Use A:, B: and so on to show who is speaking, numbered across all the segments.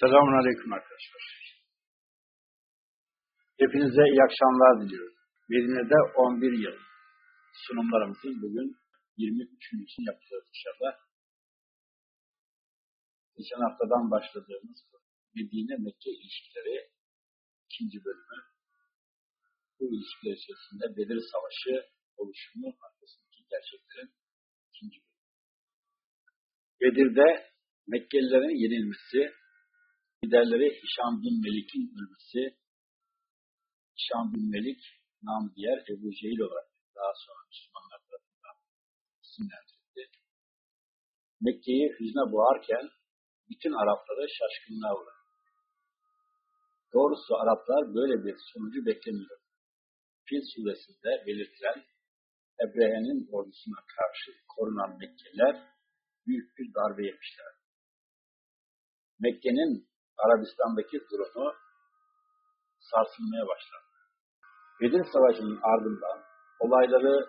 A: Selamun Aleyküm arkadaşlar. Hepinize iyi akşamlar diliyorum. Medine'de 11 yıl sunumlarımızın bugün 23. yapacağız inşallah. Geçen haftadan başladığımız Medine-Mekke ilişkileri ikinci bölümü. Bu ilişkiler içerisinde Bedir Savaşı oluşumu arkasındaki gerçeklerin ikinci bölümü. Bedir'de Mekkelilerin yenilmesi, liderleri Hişam bin Melik'in ölmesi, Hişam bin Melik, nam diğer Ebu Cehil olarak daha sonra Müslümanlar tarafından isimlendirildi. Mekke'yi hüzne boğarken bütün Arapları şaşkınlığa uğradı. Doğrusu Araplar böyle bir sonucu beklemiyor. Fil suresinde belirtilen Ebrehe'nin ordusuna karşı korunan Mekkeliler büyük bir darbe yemişler. Mekke'nin Arabistan'daki durumu sarsılmaya başladı. Bedir Savaşı'nın ardından olayları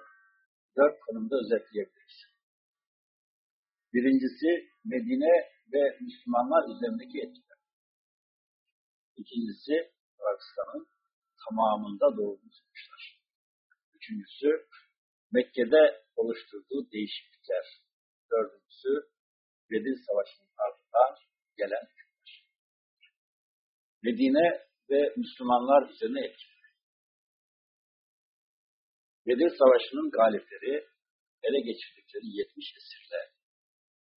A: dört konumda özetleyebiliriz. Birincisi Medine ve Müslümanlar üzerindeki etkiler. İkincisi Arabistan'ın tamamında doğru sonuçlar. Üçüncüsü Mekke'de oluşturduğu değişiklikler. Dördüncüsü Bedir Savaşı'nın ardından gelen Medine ve Müslümanlar üzerine etkili. Bedir Savaşı'nın galipleri ele geçirdikleri 70 esirle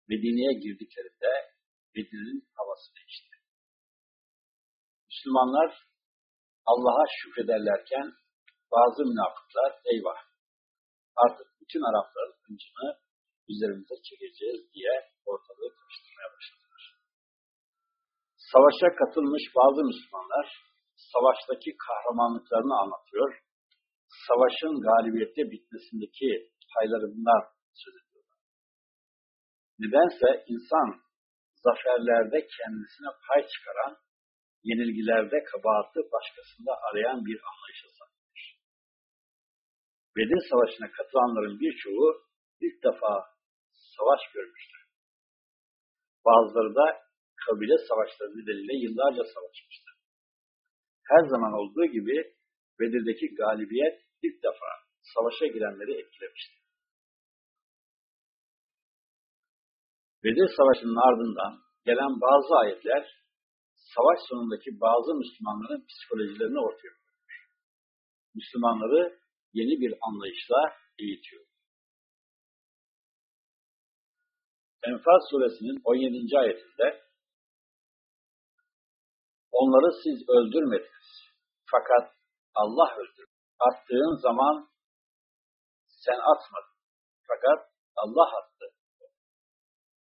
A: Medine'ye girdiklerinde Bedir'in havası değişti. Müslümanlar Allah'a şükrederlerken bazı münafıklar eyvah artık bütün Arapların hıncını üzerimize çekeceğiz diye ortalığı karıştırmaya başladılar. Savaşa katılmış bazı Müslümanlar savaştaki kahramanlıklarını anlatıyor. Savaşın galibiyette bitmesindeki paylarından söz ediyorlar. Nedense insan zaferlerde kendisine pay çıkaran, yenilgilerde kabahatı başkasında arayan bir anlayışa sahiptir. Bedir Savaşı'na katılanların birçoğu ilk defa savaş görmüştür. Bazıları da kabile savaşları nedeniyle yıllarca savaşmıştır. Her zaman olduğu gibi Bedir'deki galibiyet ilk defa savaşa girenleri etkilemiştir. Bedir Savaşı'nın ardından gelen bazı ayetler savaş sonundaki bazı Müslümanların psikolojilerini ortaya koyuyor. Müslümanları yeni bir anlayışla eğitiyor. Enfal suresinin 17. ayetinde onları siz öldürmediniz. Fakat Allah öldürdü. Attığın zaman sen atmadın. Fakat Allah attı.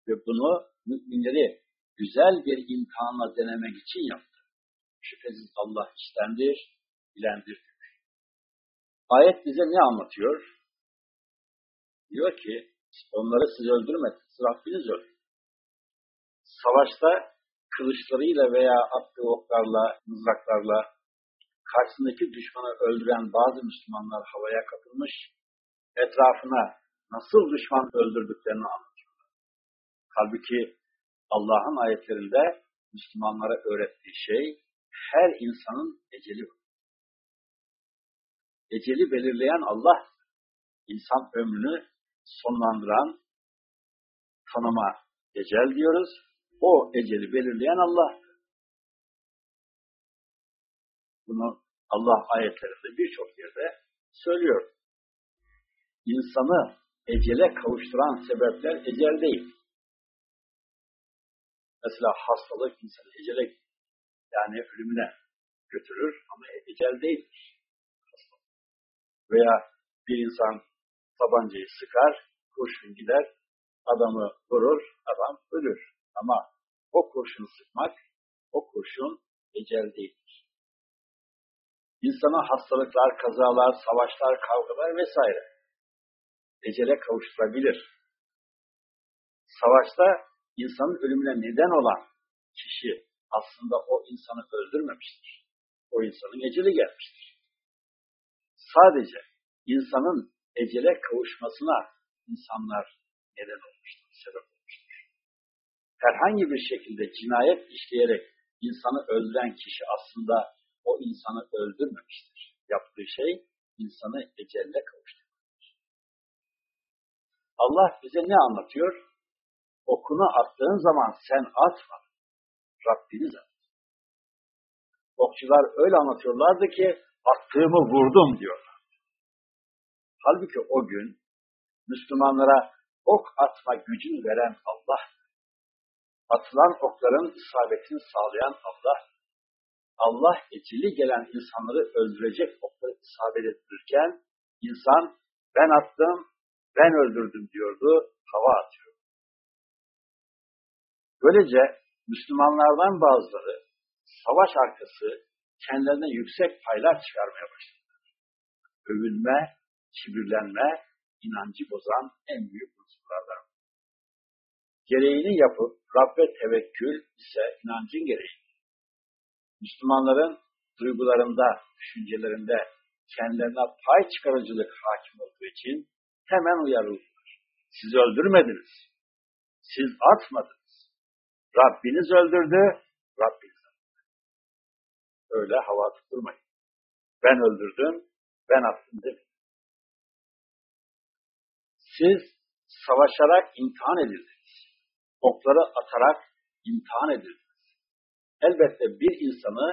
A: Ve bunu müminleri güzel bir imtihanla denemek için yaptı. Şüphesiz Allah iştendir, bilendir. Ayet bize ne anlatıyor? Diyor ki, onları siz öldürmediniz, Rabbiniz öldürdü. Savaşta kılıçlarıyla veya attığı oklarla, mızraklarla karşısındaki düşmanı öldüren bazı Müslümanlar havaya kapılmış, etrafına nasıl düşman öldürdüklerini anlatıyorlar. Halbuki Allah'ın ayetlerinde Müslümanlara öğrettiği şey her insanın eceli var. Eceli belirleyen Allah, insan ömrünü sonlandıran tanıma ecel diyoruz. O eceli belirleyen Allah. Bunu Allah ayetlerinde birçok yerde söylüyor. İnsanı ecele kavuşturan sebepler ecel değil. Mesela hastalık insanı ecele yani ölümüne götürür ama ecel değildir. Veya bir insan tabancayı sıkar, kurşun gider, adamı vurur, adam ölür. Ama o kurşunu sıkmak, o kurşun ecel değildir. İnsana hastalıklar, kazalar, savaşlar, kavgalar vesaire ecele kavuşturabilir. Savaşta insanın ölümüne neden olan kişi aslında o insanı öldürmemiştir. O insanın eceli gelmiştir. Sadece insanın ecele kavuşmasına insanlar neden olmuştur, sebep. Herhangi bir şekilde cinayet işleyerek insanı öldüren kişi aslında o insanı öldürmemiştir. Yaptığı şey insanı ecelle kavuşturmaktır. Allah bize ne anlatıyor? Okunu attığın zaman sen atma. Rabbiniz at. Okçular öyle anlatıyorlardı ki attığımı vurdum diyorlar. Halbuki o gün Müslümanlara ok atma gücünü veren Allah, atılan okların isabetini sağlayan Allah, Allah eceli gelen insanları öldürecek okları isabet ettirirken, insan ben attım, ben öldürdüm diyordu, hava atıyor. Böylece Müslümanlardan bazıları savaş arkası kendilerine yüksek paylar çıkarmaya başladılar. Övünme, kibirlenme, inancı bozan en büyük unsurlardan. Gereğini yapıp Rabbe tevekkül ise inancın gereği. Müslümanların duygularında, düşüncelerinde kendilerine pay çıkarıcılık hakim olduğu için hemen uyarıldılar. Siz öldürmediniz. Siz atmadınız. Rabbiniz öldürdü, Rabbiniz attı. Öyle hava tutturmayın. Ben öldürdüm, ben attım demeyin. Siz savaşarak imtihan edildiniz. Okları atarak imtihan edildiniz. Elbette bir insanı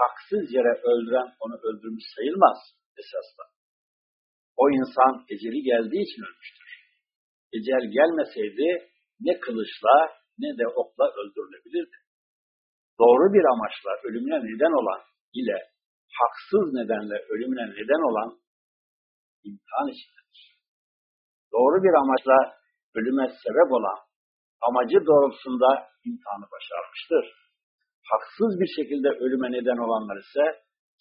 A: haksız yere öldüren onu öldürmüş sayılmaz esasla. O insan eceli geldiği için ölmüştür. Ecel gelmeseydi ne kılıçla ne de okla öldürülebilirdi. Doğru bir amaçla ölümüne neden olan ile haksız nedenle ölümüne neden olan imtihan içindedir doğru bir amaçla ölüme sebep olan amacı doğrultusunda imtihanı başarmıştır. Haksız bir şekilde ölüme neden olanlar ise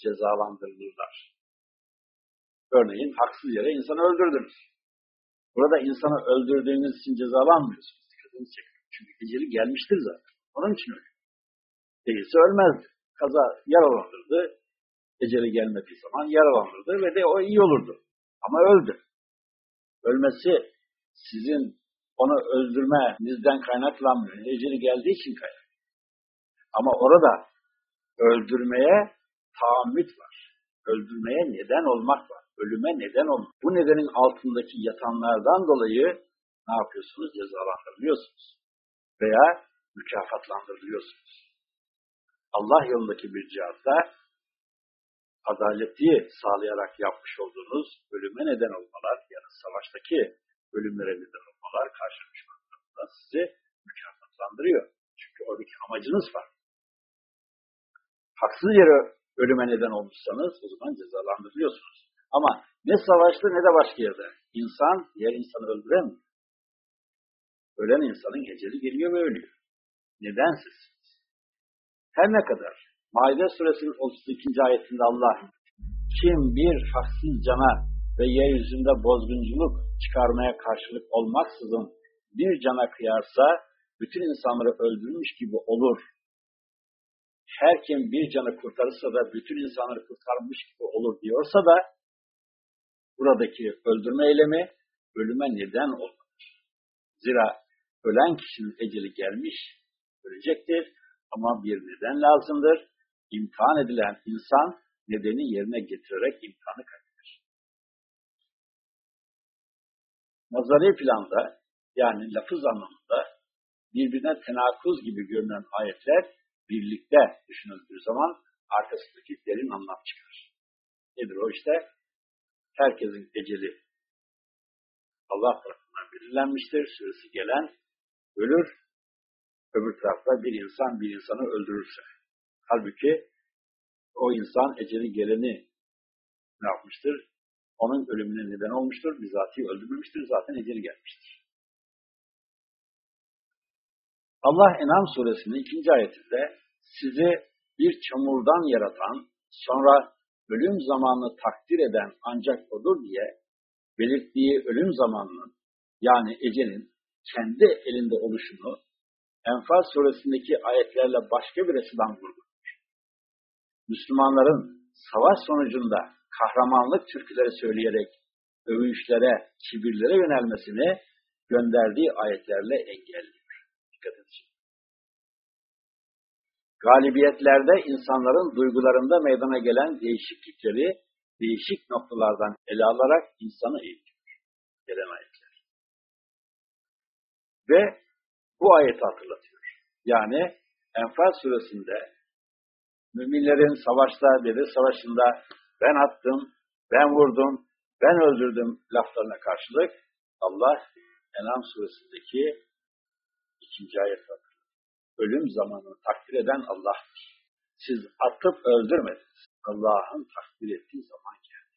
A: cezalandırılırlar. Örneğin haksız yere insanı öldürdünüz. Burada insanı öldürdüğünüz için cezalanmıyorsunuz. Dikkatinizi çekin. Çünkü eceli gelmiştir zaten. Onun için ölüyor. Değilse ölmezdi. Kaza yaralandırdı. Eceli gelmediği zaman yaralandırdı ve de o iyi olurdu. Ama öldü ölmesi sizin onu öldürmenizden kaynaklanmıyor. Eceli geldiği için kaynak. Ama orada öldürmeye tahammüt var. Öldürmeye neden olmak var. Ölüme neden olmak. Bu nedenin altındaki yatanlardan dolayı ne yapıyorsunuz? Cezalandırılıyorsunuz. Veya mükafatlandırılıyorsunuz. Allah yolundaki bir cihatta adaleti sağlayarak yapmış olduğunuz ölüme neden olmalar ya da savaştaki ölümlere neden olmalar karşı düşmanlarında sizi mükafatlandırıyor. Çünkü oradaki amacınız var. Haksız yere ölüme neden olmuşsanız o zaman cezalandırılıyorsunuz. Ama ne savaşta ne de başka yerde. İnsan diğer insanı öldüremiyor. Ölen insanın eceli geliyor ve ölüyor. Neden siz? Her ne kadar Maide suresinin 32. ayetinde Allah kim bir haksız cana ve yeryüzünde bozgunculuk çıkarmaya karşılık olmaksızın bir cana kıyarsa bütün insanları öldürmüş gibi olur. Her kim bir canı kurtarırsa da bütün insanları kurtarmış gibi olur diyorsa da buradaki öldürme eylemi ölüme neden olmamış. Zira ölen kişinin eceli gelmiş, ölecektir ama bir neden lazımdır imtihan edilen insan nedeni yerine getirerek imtihanı kaybeder. Nazari planda yani lafız anlamında birbirine tenakuz gibi görünen ayetler birlikte düşünüldüğü zaman arkasındaki derin anlam çıkar. Nedir o işte? Herkesin eceli Allah tarafından belirlenmiştir. Süresi gelen ölür. Öbür tarafta bir insan bir insanı öldürürse Halbuki o insan eceli geleni ne yapmıştır? Onun ölümüne neden olmuştur. Bizatihi öldürmemiştir. Zaten eceli gelmiştir. Allah Enam suresinin ikinci ayetinde sizi bir çamurdan yaratan, sonra ölüm zamanını takdir eden ancak odur diye belirttiği ölüm zamanının yani ecelin kendi elinde oluşunu Enfal suresindeki ayetlerle başka bir açıdan vurdu. Müslümanların savaş sonucunda kahramanlık türküleri söyleyerek övünçlere, kibirlere yönelmesini gönderdiği ayetlerle engelliyor. Dikkat edin. Galibiyetlerde insanların duygularında meydana gelen değişiklikleri değişik noktalardan ele alarak insanı eğitiyor. Gelen ayetler. Ve bu ayeti hatırlatıyor. Yani Enfal suresinde müminlerin savaşta dedi savaşında ben attım, ben vurdum, ben öldürdüm laflarına karşılık Allah Enam suresindeki ikinci ayet var. Ölüm zamanını takdir eden Allah'tır. Siz atıp öldürmediniz. Allah'ın takdir ettiği zaman geldi.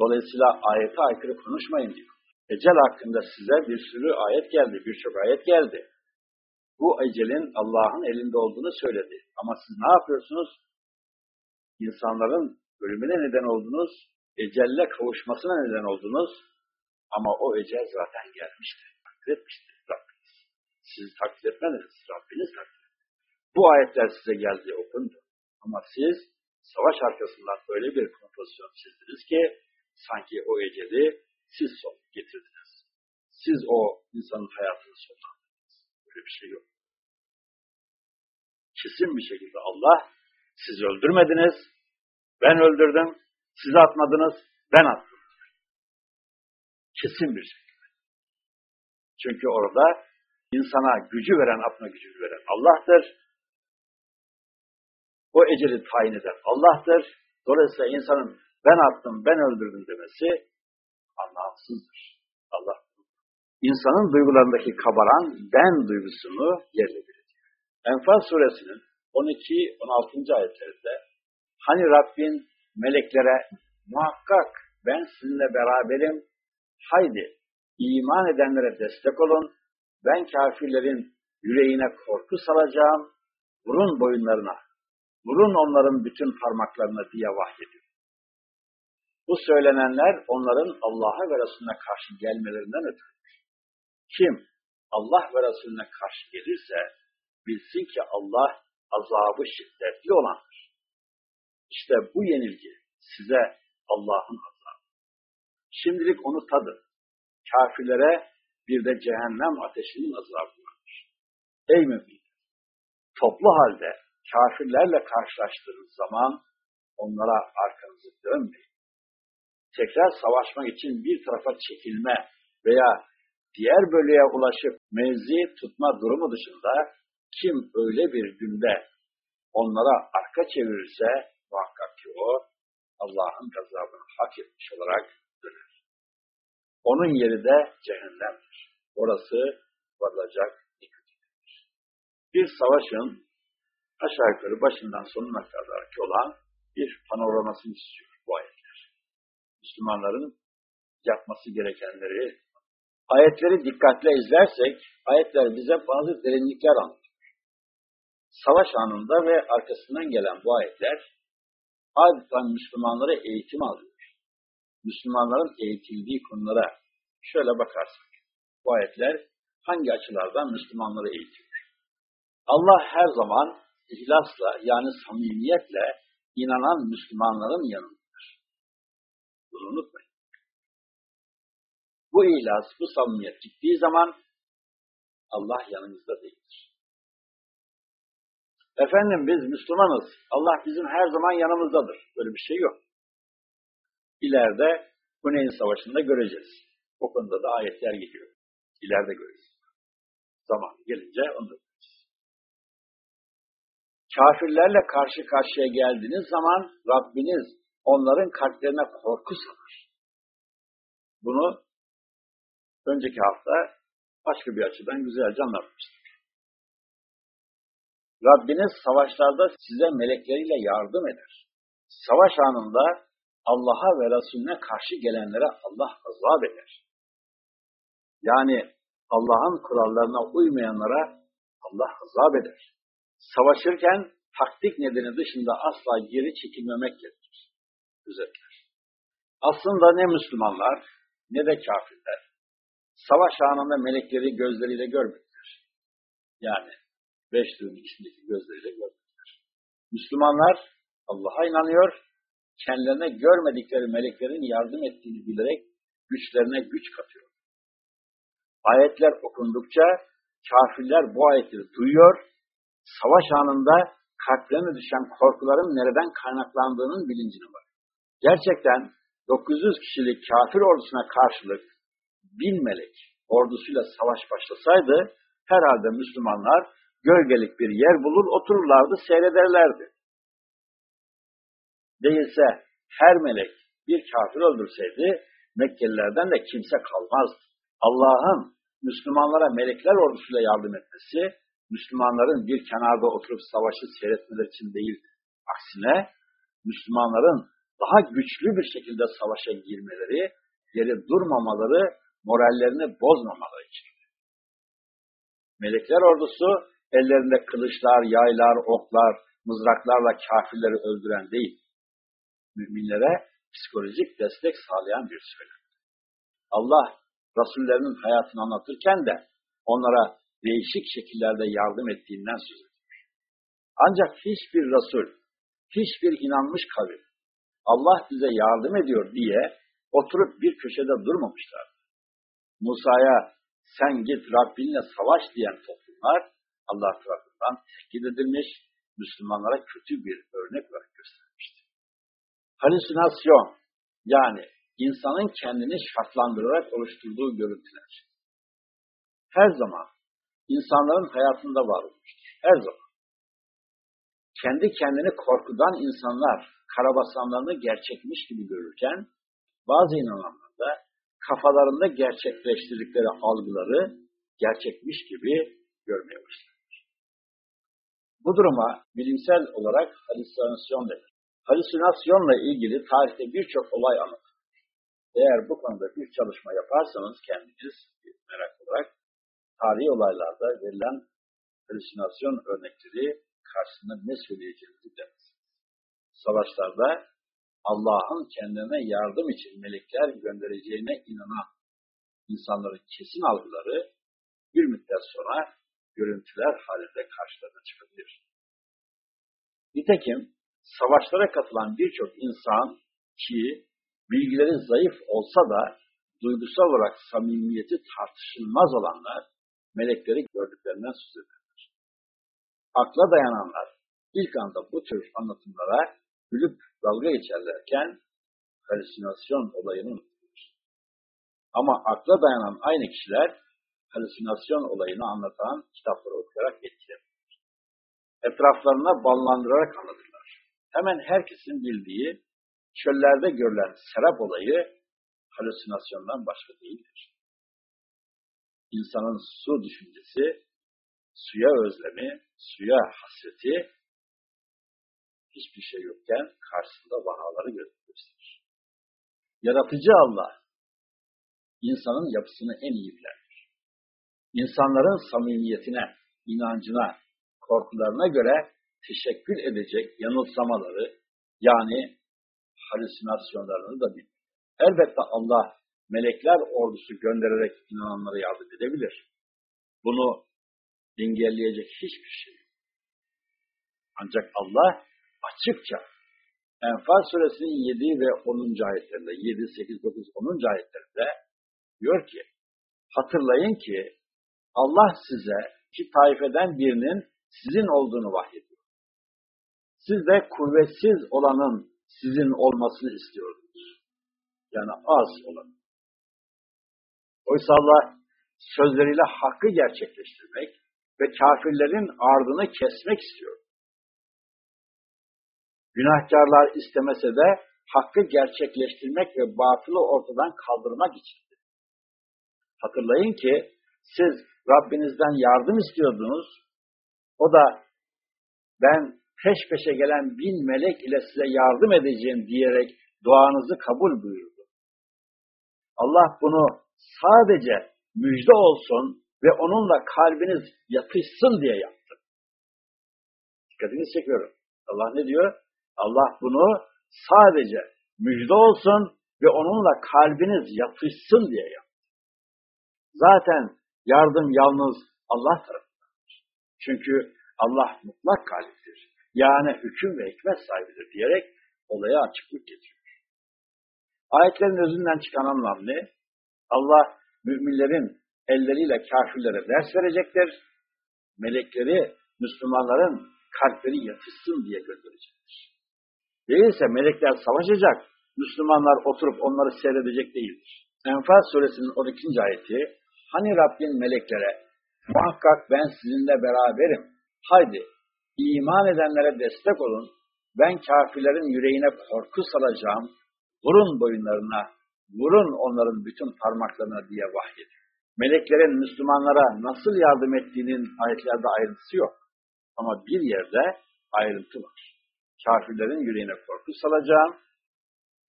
A: Dolayısıyla ayete aykırı konuşmayın diyor. Ecel hakkında size bir sürü ayet geldi, birçok ayet geldi. Bu ecelin Allah'ın elinde olduğunu söyledi. Ama siz ne yapıyorsunuz? İnsanların ölümüne neden oldunuz, ecelle kavuşmasına neden oldunuz. Ama o ecel zaten gelmişti, takdir etmişti Rabbiniz. Siz takdir etmediniz, Rabbiniz takdir etti. Bu ayetler size geldi, okundu. Ama siz savaş arkasından öyle bir kompozisyon çizdiniz ki sanki o eceli siz son getirdiniz. Siz o insanın hayatını sonlandırdınız. Böyle bir şey yok. Kesin bir şekilde Allah siz öldürmediniz, ben öldürdüm, siz atmadınız, ben attım. Kesin bir şekilde. Çünkü orada insana gücü veren, atma gücünü veren Allah'tır. O eceli tayin eden Allah'tır. Dolayısıyla insanın ben attım, ben öldürdüm demesi anlamsızdır. Allah insanın duygularındaki kabaran ben duygusunu yerle bir ediyor. Enfal suresinin 12-16. ayetlerinde hani Rabbin meleklere muhakkak ben sizinle beraberim haydi iman edenlere destek olun ben kafirlerin yüreğine korku salacağım vurun boyunlarına vurun onların bütün parmaklarına diye vahyediyor. Bu söylenenler onların Allah'a ve Resulüne karşı gelmelerinden ötürüdür. Kim Allah ve Resulüne karşı gelirse bilsin ki Allah azabı şiddetli olandır. İşte bu yenilgi size Allah'ın azabı. Şimdilik onu tadın. Kafirlere bir de cehennem ateşinin azabı vardır. Ey mümin! Toplu halde kafirlerle karşılaştığınız zaman onlara arkanızı dönmeyin tekrar savaşmak için bir tarafa çekilme veya diğer bölüye ulaşıp mevzi tutma durumu dışında kim öyle bir günde onlara arka çevirirse o Allah'ın gazabını hak etmiş olarak döner. Onun yeri de cehennemdir. Orası varılacak dikkatimdir. Bir savaşın aşağı yukarı başından sonuna kadar olan bir panoramasını istiyor bu ayet. Müslümanların yapması gerekenleri, ayetleri dikkatle izlersek, ayetler bize bazı derinlikler anlatıyor. Savaş anında ve arkasından gelen bu ayetler, adeta Müslümanlara eğitim alıyor. Müslümanların eğitildiği konulara şöyle bakarsak, bu ayetler hangi açılardan Müslümanları eğitiyor? Allah her zaman ihlasla yani samimiyetle inanan Müslümanların yanında bunu unutmayın. Bu ihlas, bu samimiyet gittiği zaman Allah yanımızda değildir. Efendim biz Müslümanız. Allah bizim her zaman yanımızdadır. Böyle bir şey yok. İleride Huneyn Savaşı'nda göreceğiz. O konuda da ayetler geliyor. İleride göreceğiz. Zaman gelince onu göreceğiz. Kafirlerle karşı karşıya geldiğiniz zaman Rabbiniz onların kalplerine korku salır. Bunu önceki hafta başka bir açıdan güzelce anlatmıştık. Rabbiniz savaşlarda size melekleriyle yardım eder. Savaş anında Allah'a ve Resulüne karşı gelenlere Allah azap eder. Yani Allah'ın kurallarına uymayanlara Allah azap eder. Savaşırken taktik nedeni dışında asla geri çekilmemek gerekir özetler. Aslında ne Müslümanlar ne de kafirler savaş anında melekleri gözleriyle görmediler. Yani beş duyunun içindeki gözleriyle görmediler. Müslümanlar Allah'a inanıyor, kendilerine görmedikleri meleklerin yardım ettiğini bilerek güçlerine güç katıyor. Ayetler okundukça kafirler bu ayetleri duyuyor, savaş anında kalplerine düşen korkuların nereden kaynaklandığının bilincine var. Gerçekten 900 kişilik kafir ordusuna karşılık bin melek ordusuyla savaş başlasaydı herhalde Müslümanlar gölgelik bir yer bulur otururlardı seyrederlerdi. Değilse her melek bir kafir öldürseydi Mekkelilerden de kimse kalmazdı. Allah'ın Müslümanlara melekler ordusuyla yardım etmesi, Müslümanların bir kenarda oturup savaşı seyretmeleri için değildi. Aksine Müslümanların daha güçlü bir şekilde savaşa girmeleri, geri durmamaları, morallerini bozmamaları için. Melekler ordusu ellerinde kılıçlar, yaylar, oklar, mızraklarla kafirleri öldüren değil, müminlere psikolojik destek sağlayan bir söylem. Allah Resullerinin hayatını anlatırken de onlara değişik şekillerde yardım ettiğinden söz ediyor. Ancak hiçbir Resul, hiçbir inanmış kavim Allah bize yardım ediyor diye oturup bir köşede durmamışlar. Musa'ya sen git Rabbinle savaş diyen toplumlar Allah tarafından tehdit edilmiş, Müslümanlara kötü bir örnek olarak göstermiştir. Halüsinasyon yani insanın kendini şartlandırarak oluşturduğu görüntüler. Her zaman insanların hayatında var olmuştur. Her zaman. Kendi kendini korkudan insanlar karabasanlarını gerçekmiş gibi görürken bazı inananlar kafalarında gerçekleştirdikleri algıları gerçekmiş gibi görmeye başlamış. Bu duruma bilimsel olarak halüsinasyon denir. Halüsinasyonla ilgili tarihte birçok olay anlatılır. Eğer bu konuda bir çalışma yaparsanız kendiniz merak olarak tarihi olaylarda verilen halüsinasyon örnekleri karşısında ne söyleyeceğinizi demezsiniz. Savaşlarda Allah'ın kendine yardım için melekler göndereceğine inanan insanların kesin algıları bir müddet sonra görüntüler halinde karşılarına çıkabilir. Nitekim savaşlara katılan birçok insan ki bilgileri zayıf olsa da duygusal olarak samimiyeti tartışılmaz olanlar melekleri gördüklerinden söz ederler. Akla dayananlar ilk anda bu tür anlatımlara gülüp dalga geçerlerken halüsinasyon olayını unutulur. Ama akla dayanan aynı kişiler halüsinasyon olayını anlatan kitapları okuyarak etkilenir. Etraflarına ballandırarak anlatırlar. Hemen herkesin bildiği çöllerde görülen serap olayı halüsinasyondan başka değildir. İnsanın su düşüncesi, suya özlemi, suya hasreti hiçbir şey yokken karşısında vahaları gösterir. Yaratıcı Allah, insanın yapısını en iyi bilendir. İnsanların samimiyetine, inancına, korkularına göre teşekkür edecek yanılsamaları, yani halüsinasyonlarını da bilir. Elbette Allah melekler ordusu göndererek inananlara yardım edebilir. Bunu engelleyecek hiçbir şey yok. Ancak Allah açıkça Enfal suresinin 7 ve 10. ayetlerinde, 7, 8, 9, 10. ayetlerinde diyor ki, hatırlayın ki Allah size iki taifeden birinin sizin olduğunu vahyediyor. Siz de kuvvetsiz olanın sizin olmasını istiyordunuz. Yani az olan. Oysa Allah sözleriyle hakkı gerçekleştirmek ve kafirlerin ardını kesmek istiyor. Günahkarlar istemese de hakkı gerçekleştirmek ve batılı ortadan kaldırmak içindir. Hatırlayın ki siz Rabbinizden yardım istiyordunuz. O da ben peş peşe gelen bin melek ile size yardım edeceğim diyerek duanızı kabul buyurdu. Allah bunu sadece müjde olsun ve onunla kalbiniz yatışsın diye yaptı. Dikkatinizi çekiyorum. Allah ne diyor? Allah bunu sadece müjde olsun ve onunla kalbiniz yatışsın diye yaptı. Zaten yardım yalnız Allah tarafındandır. Çünkü Allah mutlak galiptir. Yani hüküm ve hikmet sahibidir diyerek olaya açıklık getiriyor. Ayetlerin özünden çıkan anlam ne? Allah müminlerin elleriyle kafirlere ders verecektir. Melekleri Müslümanların kalpleri yatışsın diye gönderecektir. Değilse melekler savaşacak, Müslümanlar oturup onları seyredecek değildir. Enfal suresinin 12. ayeti, hani Rabbin meleklere, muhakkak ben sizinle beraberim, haydi iman edenlere destek olun, ben kafirlerin yüreğine korku salacağım, vurun boyunlarına, vurun onların bütün parmaklarına diye vahyediyor. Meleklerin Müslümanlara nasıl yardım ettiğinin ayetlerde ayrıntısı yok. Ama bir yerde ayrıntı var. Kafirlerin yüreğine korku salacağım,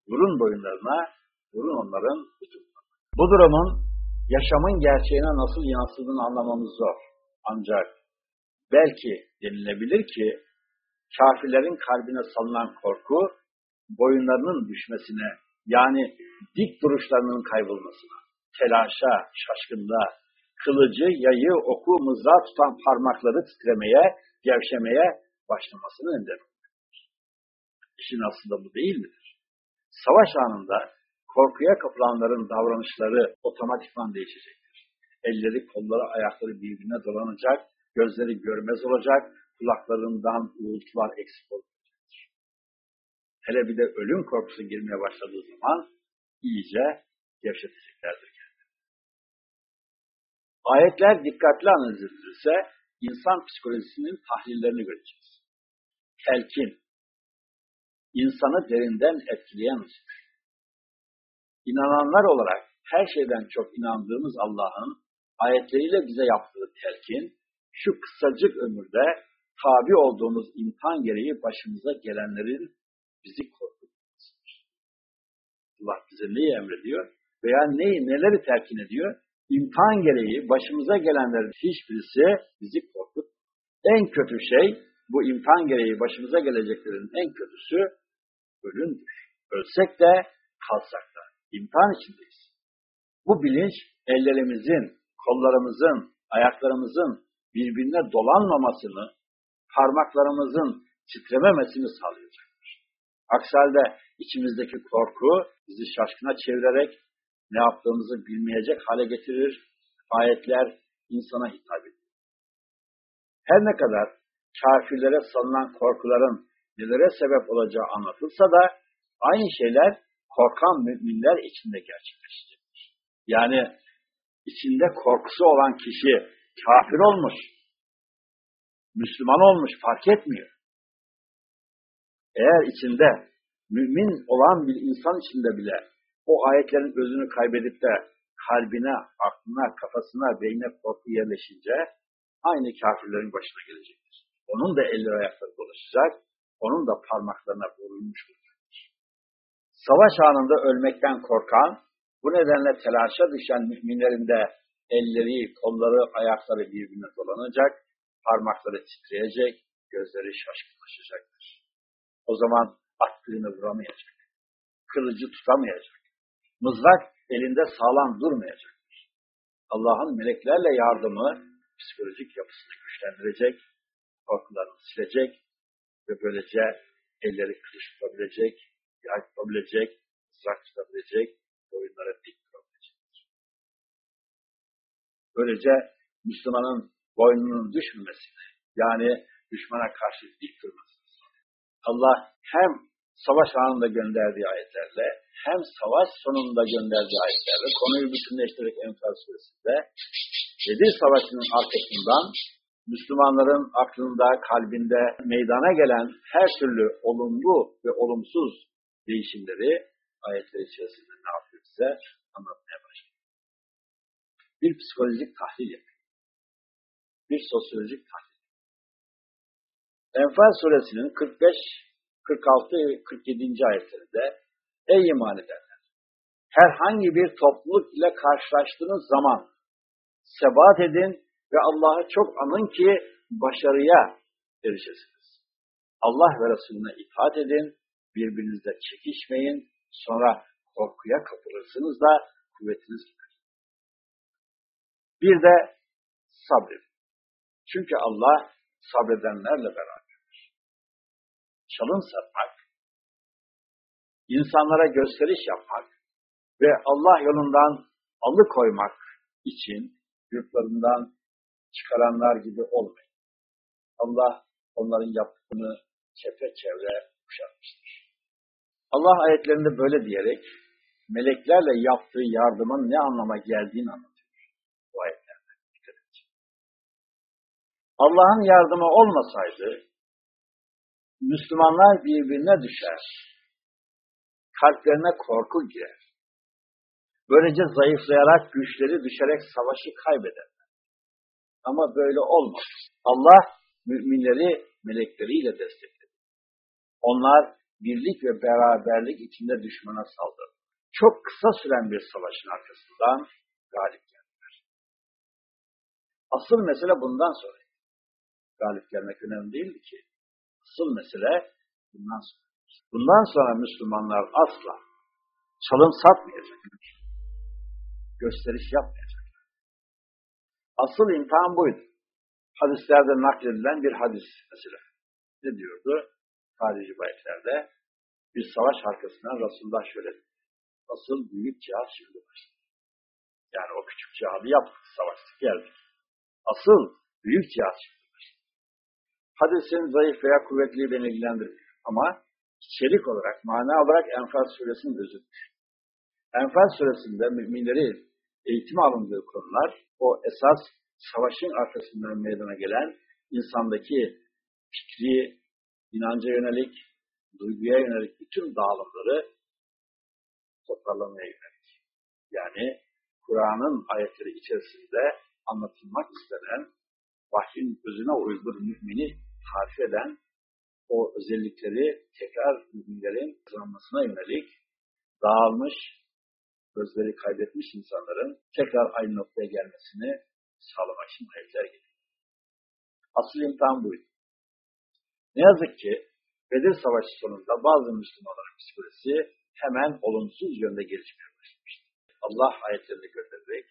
A: vurun boyunlarına, vurun onların bütün Bu durumun yaşamın gerçeğine nasıl yansıdığını anlamamız zor. Ancak belki denilebilir ki kafirlerin kalbine salınan korku boyunlarının düşmesine yani dik duruşlarının kaybolmasına, telaşa, şaşkınlığa, kılıcı, yayı, oku, mızrağı tutan parmakları titremeye, gevşemeye başlamasını neden İşin aslında bu değil midir? Savaş anında korkuya kapılanların davranışları otomatikman değişecektir. Elleri, kolları, ayakları birbirine dolanacak, gözleri görmez olacak, kulaklarından uğultular eksik olacaktır. Hele bir de ölüm korkusu girmeye başladığı zaman iyice gevşeteceklerdir kendini. Ayetler dikkatli analiz edilirse insan psikolojisinin tahlillerini göreceğiz. Telkin, insanı derinden etkileyen husus. İnananlar olarak her şeyden çok inandığımız Allah'ın ayetleriyle bize yaptığı telkin, şu kısacık ömürde tabi olduğumuz imtihan gereği başımıza gelenlerin bizi korkutmasıdır. Allah bize neyi emrediyor veya neyi, neleri telkin ediyor? İmtihan gereği başımıza gelenlerin hiçbirisi bizi korkut. En kötü şey, bu imtihan gereği başımıza geleceklerin en kötüsü ölümdür. Ölsek de kalsak da imtihan içindeyiz. Bu bilinç ellerimizin, kollarımızın, ayaklarımızın birbirine dolanmamasını, parmaklarımızın titrememesini sağlayacaktır. Aksi halde içimizdeki korku bizi şaşkına çevirerek ne yaptığımızı bilmeyecek hale getirir. Ayetler insana hitap ediyor. Her ne kadar kafirlere salınan korkuların nelere sebep olacağı anlatılsa da aynı şeyler korkan müminler içinde gerçekleşecektir. Yani içinde korkusu olan kişi kafir olmuş, Müslüman olmuş fark etmiyor. Eğer içinde mümin olan bir insan içinde bile o ayetlerin gözünü kaybedip de kalbine, aklına, kafasına, beynine korku yerleşince aynı kafirlerin başına gelecektir. Onun da eller ayakları dolaşacak, onun da parmaklarına vurulmuş olacaktır. Savaş anında ölmekten korkan, bu nedenle telaşa düşen müminlerin de elleri, kolları, ayakları birbirine dolanacak, parmakları titreyecek, gözleri şaşkınlaşacaktır. O zaman attığını vuramayacak, kılıcı tutamayacak, mızrak elinde sağlam durmayacaktır. Allah'ın meleklerle yardımı psikolojik yapısını güçlendirecek, korkularını silecek ve böylece elleri kılıç tutabilecek, yay tutabilecek, mızrak tutabilecek, boyunlara dik durabilecektir. Böylece Müslümanın boynunun düşmemesini, yani düşmana karşı dik durmasını Allah hem savaş anında gönderdiği ayetlerle, hem savaş sonunda gönderdiği ayetlerle konuyu bütünleştirerek Enfal suresinde Bedir Savaşı'nın arkasından Müslümanların aklında, kalbinde meydana gelen her türlü olumlu ve olumsuz değişimleri ayetler içerisinde ne yapıyor size anlatmaya başlıyor. Bir psikolojik tahlil yapıyor. Bir sosyolojik tahlil. Enfal suresinin 45, 46 ve 47. ayetlerinde Ey iman edenler! Herhangi bir topluluk ile karşılaştığınız zaman sebat edin ve Allah'ı çok anın ki başarıya erişesiniz. Allah ve Resulüne itaat edin, birbirinizle çekişmeyin, sonra korkuya kapılırsınız da kuvvetiniz gider. Bir de sabredin. Çünkü Allah sabredenlerle beraberdir. Çalın satmak, insanlara gösteriş yapmak ve Allah yolundan alıkoymak için yurtlarından çıkaranlar gibi olmayın. Allah onların yaptığını çepeçevre kuşatmıştır. Allah ayetlerinde böyle diyerek meleklerle yaptığı yardımın ne anlama geldiğini anlatıyor. Bu ayetlerde dikkat. Allah'ın yardımı olmasaydı Müslümanlar birbirine düşer. Kalplerine korku girer. Böylece zayıflayarak, güçleri düşerek savaşı kaybederler. Ama böyle olmaz. Allah müminleri melekleriyle destekledi. Onlar birlik ve beraberlik içinde düşmana saldırdı. Çok kısa süren bir savaşın arkasından galip geldiler. Asıl mesele bundan sonra. Galip gelmek önemli değildi ki. Asıl mesele bundan sonra. Bundan sonra Müslümanlar asla çalım satmayacaklar. Gösteriş yapmayacaklar. Asıl imtihan buydu. Hadislerde nakledilen bir hadis mesela. Ne diyordu? Harici bayitlerde bir savaş arkasından Resulullah şöyle dedi. Asıl büyük cihaz şimdi başladı. Yani o küçük cihadı yaptık, savaştık, geldik. Asıl büyük cihaz şimdi başladı. Hadisin zayıf veya kuvvetli beni ilgilendirmiyor. Ama içerik olarak, mana olarak Enfal suresinin özüdür. Enfal suresinde müminleri eğitim alındığı konular, o esas savaşın arkasından meydana gelen insandaki fikri, inanca yönelik, duyguya yönelik bütün dağılımları toparlamaya yönelik. Yani Kur'an'ın ayetleri içerisinde anlatılmak istenen vahyin özüne uygun mümini tarif eden o özellikleri tekrar müminlerin kazanmasına yönelik dağılmış, gözleri kaybetmiş insanların tekrar aynı noktaya gelmesini sağlamak için ayetler geliyor. Asıl imtihan buydu. Ne yazık ki Bedir Savaşı sonunda bazı Müslümanların psikolojisi hemen olumsuz yönde gelişmeye başlamıştı. Allah ayetlerini göndererek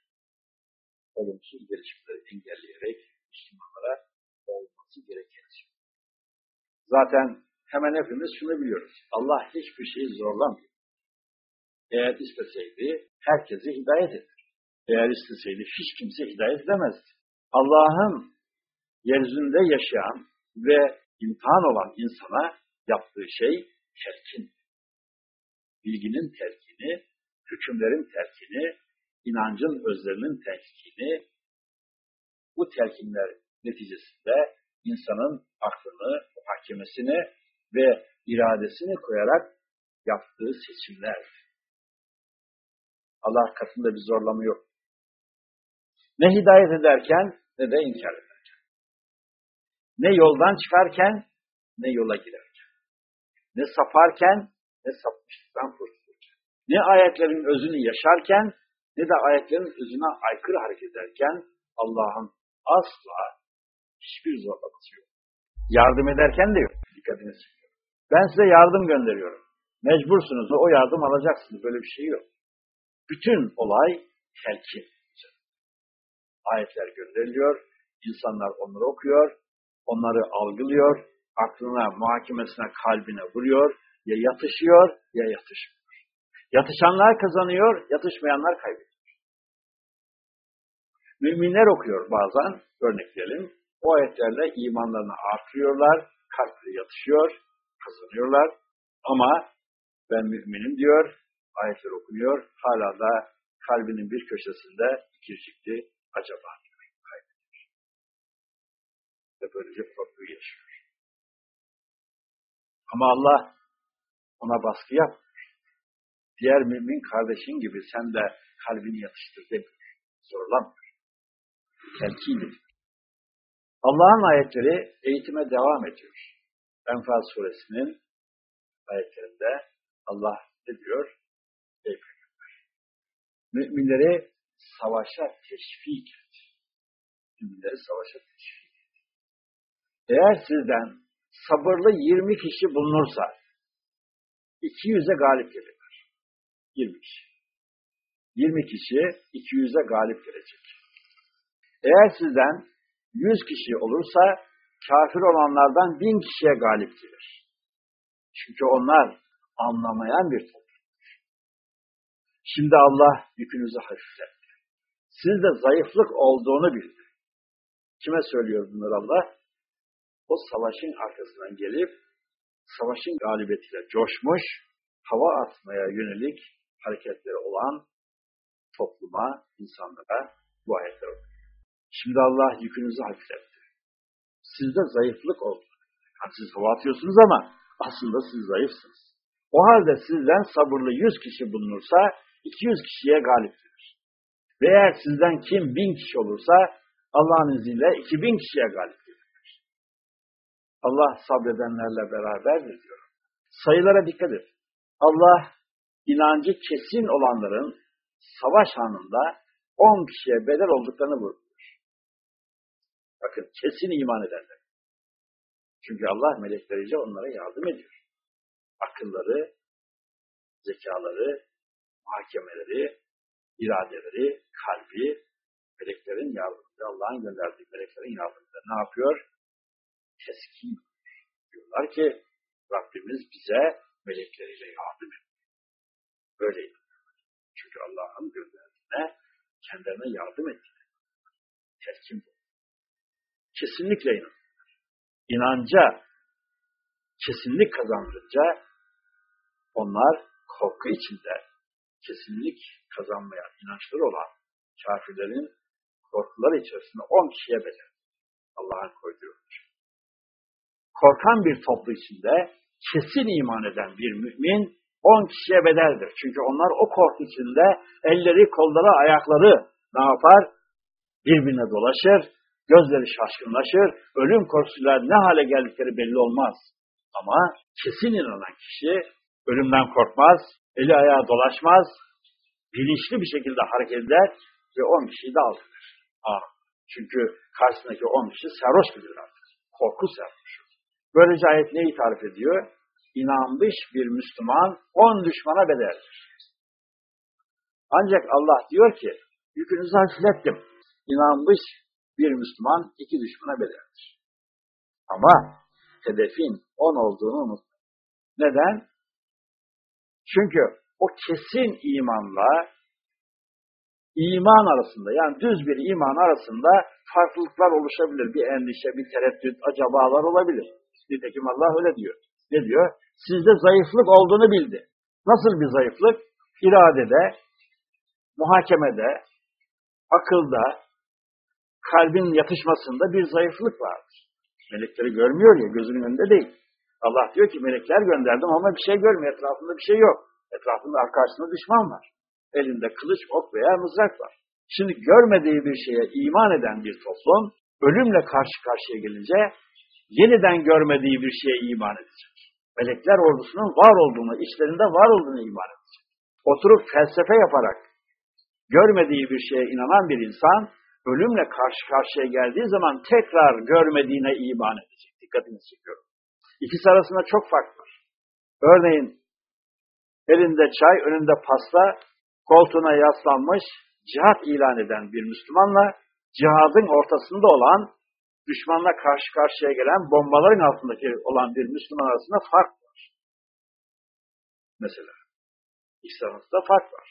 A: olumsuz gelişmeleri engelleyerek Müslümanlara olması gereken şey. Zaten hemen hepimiz şunu biliyoruz. Allah hiçbir şeyi zorlamıyor. Eğer isteseydi herkese hidayet eder. Eğer isteseydi hiç kimse hidayet edemezdi. Allah'ın yeryüzünde yaşayan ve imtihan olan insana yaptığı şey terkin. Bilginin terkini, hükümlerin terkini, inancın özlerinin terkini, bu terkinler neticesinde insanın aklını, hakemesini ve iradesini koyarak yaptığı seçimler. Allah katında bir zorlama yok. Ne hidayet ederken ne de inkar eder. Ne yoldan çıkarken ne yola girerken. Ne saparken ne sapmışlıktan kurtulurken. Ne ayetlerin özünü yaşarken ne de ayetlerin özüne aykırı hareket ederken Allah'ın asla hiçbir zorlaması yok. Yardım ederken de yok. Dikkatinizi çekiyor. Ben size yardım gönderiyorum. Mecbursunuz o yardım alacaksınız. Böyle bir şey yok. Bütün olay telkin. Ayetler gönderiliyor. İnsanlar onları okuyor onları algılıyor, aklına, muhakemesine, kalbine vuruyor, ya yatışıyor ya yatışmıyor. Yatışanlar kazanıyor, yatışmayanlar kaybediyor. Müminler okuyor bazen, örnekleyelim. O ayetlerle imanlarını artırıyorlar, kalpleri yatışıyor, kazanıyorlar. Ama ben müminim diyor, ayetler okunuyor, hala da kalbinin bir köşesinde ikircikli acaba ve böylece korkuyu yaşıyor. Ama Allah ona baskı yapmıyor. Diğer mümin kardeşin gibi sen de kalbini yatıştır demiyor. Zorlamıyor. Telkin Allah'ın ayetleri eğitime devam ediyor. Enfal suresinin ayetlerinde Allah ne diyor? Ey Müminleri savaşa teşvik et. Müminleri savaşa teşvik eğer sizden sabırlı 20 kişi bulunursa 200'e galip gelirler. 20 kişi. 20 kişi 200'e galip gelecek. Eğer sizden 100 kişi olursa kafir olanlardan 1000 kişiye galip gelir. Çünkü onlar anlamayan bir toplumdur. Şimdi Allah yükünüzü hafifletti. Sizde zayıflık olduğunu bildi. Kime söylüyor bunları Allah? O savaşın arkasından gelip savaşın galibiyetiyle coşmuş, hava atmaya yönelik hareketleri olan topluma, insanlara bu ayetler okuyor. Şimdi Allah yükünüzü hafifletti. Sizde zayıflık oldu. Yani siz hava atıyorsunuz ama aslında siz zayıfsınız. O halde sizden sabırlı 100 kişi bulunursa 200 kişiye galip gelir. Ve eğer sizden kim bin kişi olursa Allah'ın izniyle 2000 kişiye galip. Allah sabredenlerle beraberdir diyor. Sayılara dikkat et. Allah inancı kesin olanların savaş anında 10 kişiye bedel olduklarını vurgular. Bakın kesin iman edenler. Çünkü Allah melekleriyle onlara yardım ediyor. Akılları, zekaları, mahkemeleri, iradeleri, kalbi, meleklerin yardımıyla, Allah'ın gönderdiği meleklerin yardımıyla ne yapıyor? Teskin. Diyorlar ki Rabbimiz bize melekleriyle yardım ediyor. Böyleydi. Çünkü Allah'ın gönderdiğine kendilerine yardım etti. Telkin bu. Kesinlikle inan. İnanca kesinlik kazandırınca onlar korku içinde kesinlik kazanmayan inançları olan kafirlerin korkuları içerisinde 10 kişiye bedel. Allah'ın koyduğu. Korkan bir toplu içinde kesin iman eden bir mümin 10 kişiye bedeldir. Çünkü onlar o korku içinde elleri, kolları, ayakları ne yapar? Birbirine dolaşır, gözleri şaşkınlaşır, ölüm korkusuyla ne hale geldikleri belli olmaz. Ama kesin inanan kişi ölümden korkmaz, eli ayağı dolaşmaz, bilinçli bir şekilde hareket eder ve 10 kişiyi de aldırır. Ah, çünkü karşısındaki 10 kişi sarhoş bilir artık. Korku sarhoşu. Böylece ayet neyi tarif ediyor? İnanmış bir Müslüman 10 düşmana bedeldir. Ancak Allah diyor ki, yükünüzü hafiflettim. İnanmış bir Müslüman iki düşmana bedeldir. Ama hedefin 10 olduğunu unutmayın. Neden? Çünkü o kesin imanla iman arasında yani düz bir iman arasında farklılıklar oluşabilir. Bir endişe, bir tereddüt, acabalar olabilir. Nitekim Allah öyle diyor. Ne diyor? Sizde zayıflık olduğunu bildi. Nasıl bir zayıflık? İradede, muhakemede, akılda, kalbin yatışmasında bir zayıflık vardır. Melekleri görmüyor ya, gözünün önünde değil. Allah diyor ki melekler gönderdim ama bir şey görmüyor, etrafında bir şey yok. Etrafında arkasında düşman var. Elinde kılıç, ok veya mızrak var. Şimdi görmediği bir şeye iman eden bir toplum, ölümle karşı karşıya gelince yeniden görmediği bir şeye iman edecek. Melekler ordusunun var olduğunu, içlerinde var olduğunu iman edecek. Oturup felsefe yaparak görmediği bir şeye inanan bir insan, ölümle karşı karşıya geldiği zaman tekrar görmediğine iman edecek. Dikkatini çekiyorum. İkisi arasında çok fark var. Örneğin elinde çay, önünde pasta, koltuğuna yaslanmış, cihat ilan eden bir Müslümanla cihadın ortasında olan, düşmanla karşı karşıya gelen bombaların altındaki olan bir Müslüman arasında fark var. Mesela. Arasında fark var.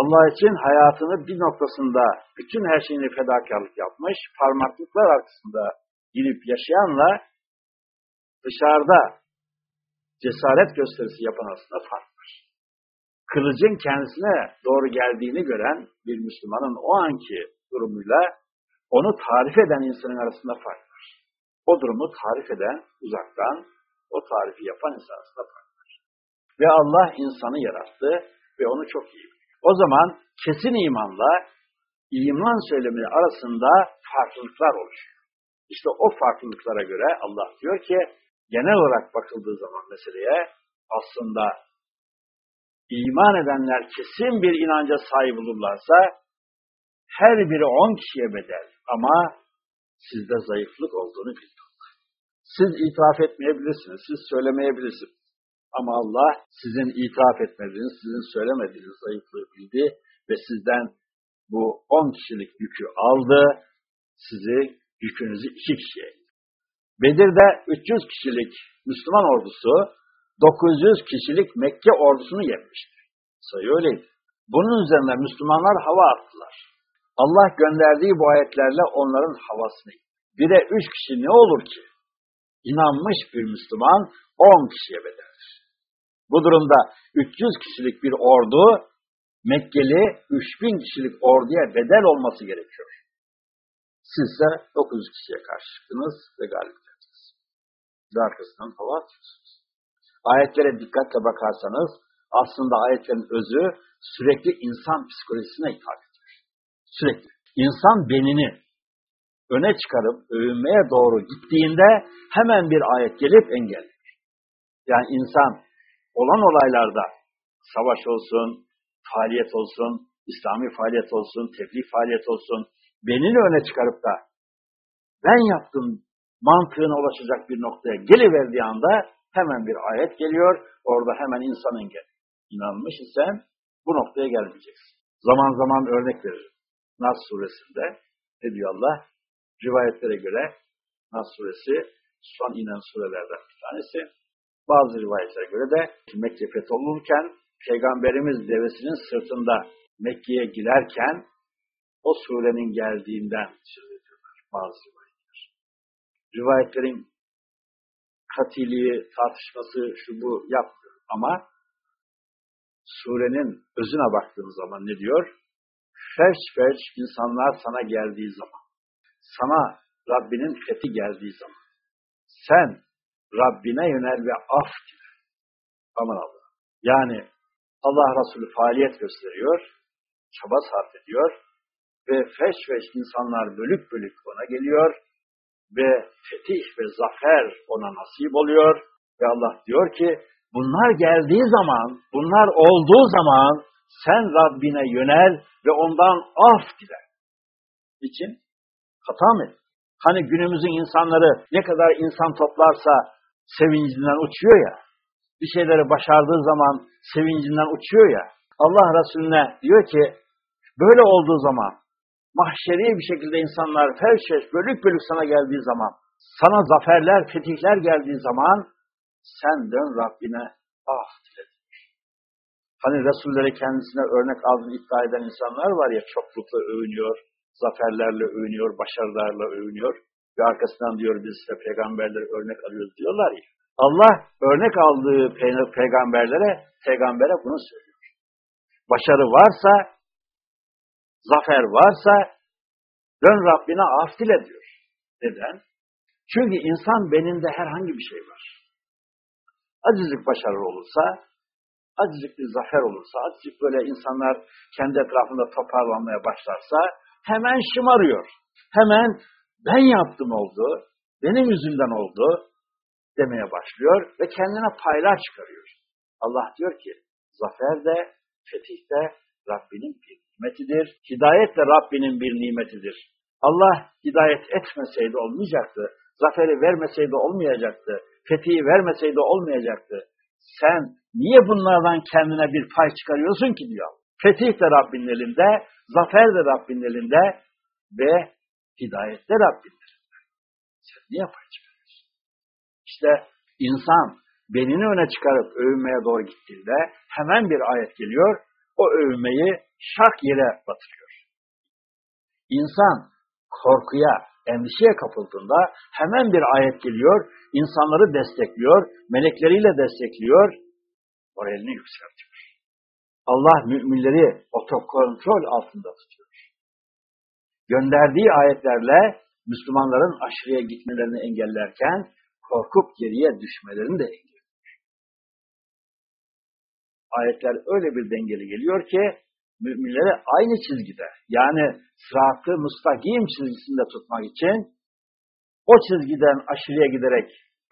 A: Allah için hayatını bir noktasında bütün her şeyini fedakarlık yapmış, parmaklıklar arkasında girip yaşayanla dışarıda cesaret gösterisi yapan arasında fark var. Kılıcın kendisine doğru geldiğini gören bir Müslümanın o anki durumuyla onu tarif eden insanın arasında fark var. O durumu tarif eden uzaktan, o tarifi yapan insan arasında fark var. Ve Allah insanı yarattı ve onu çok iyi biliyor. O zaman kesin imanla iman söylemi arasında farklılıklar oluşuyor. İşte o farklılıklara göre Allah diyor ki genel olarak bakıldığı zaman meseleye aslında iman edenler kesin bir inanca sahip olurlarsa her biri on kişiye bedel ama sizde zayıflık olduğunu bilin. Siz itiraf etmeyebilirsiniz, siz söylemeyebilirsiniz. Ama Allah sizin itiraf etmediğiniz, sizin söylemediğiniz zayıflığı bildi ve sizden bu on kişilik yükü aldı, sizi yükünüzü iki kişiye Bedir'de 300 kişilik Müslüman ordusu 900 kişilik Mekke ordusunu yenmişti. Sayı öyleydi. Bunun üzerine Müslümanlar hava attılar. Allah gönderdiği bu ayetlerle onların havasını Bire üç kişi ne olur ki? İnanmış bir Müslüman on kişiye bedeldir. Bu durumda 300 kişilik bir ordu Mekkeli 3000 kişilik orduya bedel olması gerekiyor. Siz ise 900 kişiye karşı çıktınız ve galip geldiniz. Ve arkasından hava atıyorsunuz. Ayetlere dikkatle bakarsanız aslında ayetlerin özü sürekli insan psikolojisine hitap ediyor. Sürekli. İnsan benini öne çıkarıp övünmeye doğru gittiğinde hemen bir ayet gelip engelliyor. Yani insan olan olaylarda savaş olsun, faaliyet olsun, İslami faaliyet olsun, tebliğ faaliyet olsun, benini öne çıkarıp da ben yaptım mantığına ulaşacak bir noktaya geliverdiği anda hemen bir ayet geliyor, orada hemen insan engel. İnanmış isen bu noktaya gelmeyeceksin. Zaman zaman örnek verir. Nas suresinde ne diyor Allah? Rivayetlere göre Nas suresi son inen surelerden bir tanesi. Bazı rivayetlere göre de Mekke fetholunurken Peygamberimiz devesinin sırtında Mekke'ye girerken o surenin geldiğinden söz bazı rivayetler. Rivayetlerin katiliği, tartışması şu bu yapmıyor ama surenin özüne baktığımız zaman ne diyor? Feş feş insanlar sana geldiği zaman, sana Rabbinin fethi geldiği zaman, sen Rabbine yönel ve af dile. Aman Allah. Yani Allah Resulü faaliyet gösteriyor, çaba sarf ediyor ve feş feş insanlar bölük bölük ona geliyor ve fetih ve zafer ona nasip oluyor ve Allah diyor ki bunlar geldiği zaman, bunlar olduğu zaman sen Rabbine yönel ve ondan af dile. İçin hata mı? Hani günümüzün insanları ne kadar insan toplarsa sevincinden uçuyor ya, bir şeyleri başardığı zaman sevincinden uçuyor ya, Allah Resulüne diyor ki, böyle olduğu zaman, mahşeri bir şekilde insanlar felçeş, bölük bölük sana geldiği zaman, sana zaferler, fetihler geldiği zaman, sen dön Rabbine ah. Hani Resulleri kendisine örnek aldığını iddia eden insanlar var ya, çoklukla övünüyor, zaferlerle övünüyor, başarılarla övünüyor ve arkasından diyor biz size peygamberleri örnek alıyoruz diyorlar ya. Allah örnek aldığı peygamberlere, peygambere bunu söylüyor. Başarı varsa, zafer varsa dön Rabbine af dile diyor. Neden? Çünkü insan beninde herhangi bir şey var. Azizlik başarı olursa, azizlik bir zafer olursa, azizlik böyle insanlar kendi etrafında toparlanmaya başlarsa hemen şımarıyor. Hemen ben yaptım oldu, benim yüzümden oldu demeye başlıyor ve kendine paylar çıkarıyor. Allah diyor ki, zafer de, fetih de Rabbinin bir nimetidir. Hidayet de Rabbinin bir nimetidir. Allah hidayet etmeseydi olmayacaktı. Zaferi vermeseydi olmayacaktı. Fethiyi vermeseydi olmayacaktı. Sen niye bunlardan kendine bir pay çıkarıyorsun ki diyor. Fetih de Rabbinin elinde, zafer de Rabbinin elinde ve hidayet de Rabbinin elinde. Sen niye pay çıkarıyorsun? İşte insan benini öne çıkarıp övünmeye doğru gittiğinde hemen bir ayet geliyor, o övünmeyi şak yere batırıyor. İnsan korkuya, endişeye kapıldığında hemen bir ayet geliyor, insanları destekliyor, melekleriyle destekliyor, moralini yükseltiyor. Allah müminleri otokontrol altında tutuyor. Gönderdiği ayetlerle Müslümanların aşırıya gitmelerini engellerken korkup geriye düşmelerini de engelliyor. Ayetler öyle bir dengeli geliyor ki müminleri aynı çizgide yani sıratı müstakim çizgisinde tutmak için o çizgiden aşırıya giderek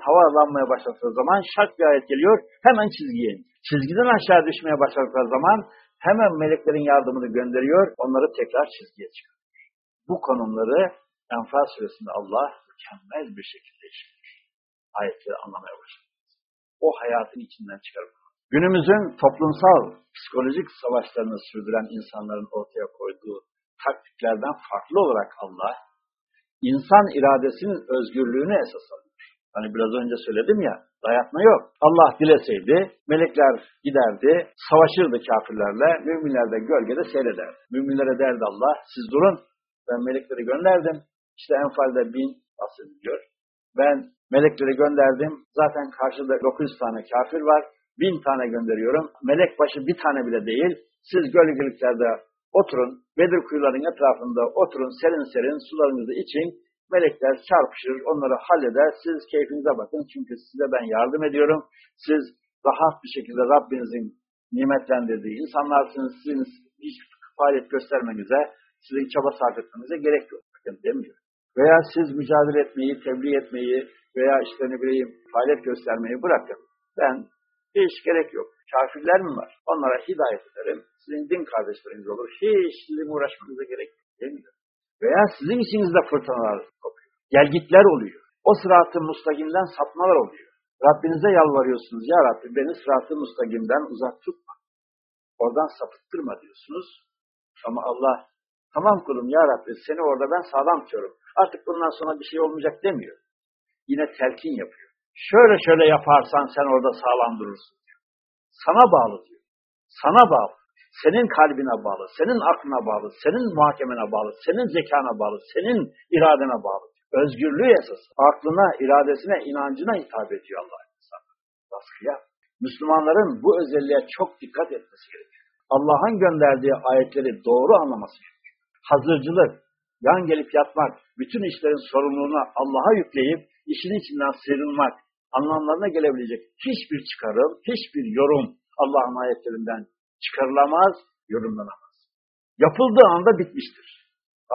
A: havalanmaya başladığı zaman şart bir ayet geliyor hemen çizgiye Çizgiden aşağı düşmeye başladıkları zaman hemen meleklerin yardımını gönderiyor onları tekrar çizgiye çıkarıyor. Bu konumları Enfal suresinde Allah mükemmel bir şekilde işliyor. Ayetleri anlamaya başladı. O hayatın içinden çıkarıp Günümüzün toplumsal, psikolojik savaşlarını sürdüren insanların ortaya koyduğu taktiklerden farklı olarak Allah, insan iradesinin özgürlüğünü esas alıyor. Hani biraz önce söyledim ya, dayatma yok. Allah dileseydi, melekler giderdi, savaşırdı kafirlerle, müminler de gölgede seyreder. Müminlere derdi Allah, siz durun, ben melekleri gönderdim. İşte Enfal'de bin, bahsediliyor. Ben melekleri gönderdim. Zaten karşıda 900 tane kafir var. Bin tane gönderiyorum. Melek başı bir tane bile değil. Siz gölgeliklerde oturun. Bedir kuyularının etrafında oturun. Serin serin sularınızı için. Melekler çarpışır. Onları halleder. Siz keyfinize bakın. Çünkü size ben yardım ediyorum. Siz rahat bir şekilde Rabbinizin nimetlendirdiği insanlarsınız. Sizin hiç faaliyet göstermenize, sizin çaba sarf etmenize gerek yok. Bakın demiyor. Veya siz mücadele etmeyi, tebliğ etmeyi veya işte ne bileyim faaliyet göstermeyi bırakın. Ben hiç gerek yok. Kafirler mi var? Onlara hidayet ederim. Sizin din kardeşleriniz olur. Hiç sizin uğraşmanıza gerek yok demiyor. Veya sizin içinizde fırtınalar kopuyor. Gelgitler oluyor. O sıratı mustakimden sapmalar oluyor. Rabbinize yalvarıyorsunuz. Ya Rabbi beni sıratı mustakimden uzak tutma. Oradan sapıttırma diyorsunuz. Ama Allah tamam kulum ya Rabbi seni orada ben sağlam tutuyorum. Artık bundan sonra bir şey olmayacak demiyor. Yine telkin yapıyor. Şöyle şöyle yaparsan sen orada sağlam durursun diyor. Sana bağlı diyor. Sana bağlı. Senin kalbine bağlı, senin aklına bağlı, senin muhakemene bağlı, senin zekana bağlı, senin iradene bağlı. Özgürlüğü esas. Aklına, iradesine, inancına hitap ediyor Allah insana. Baskıya. Müslümanların bu özelliğe çok dikkat etmesi gerekiyor. Allah'ın gönderdiği ayetleri doğru anlaması gerekiyor. Hazırcılık, yan gelip yatmak, bütün işlerin sorumluluğunu Allah'a yükleyip işin içinden sıyrılmak, anlamlarına gelebilecek hiçbir çıkarım, hiçbir yorum Allah'ın ayetlerinden çıkarılamaz, yorumlanamaz. Yapıldığı anda bitmiştir.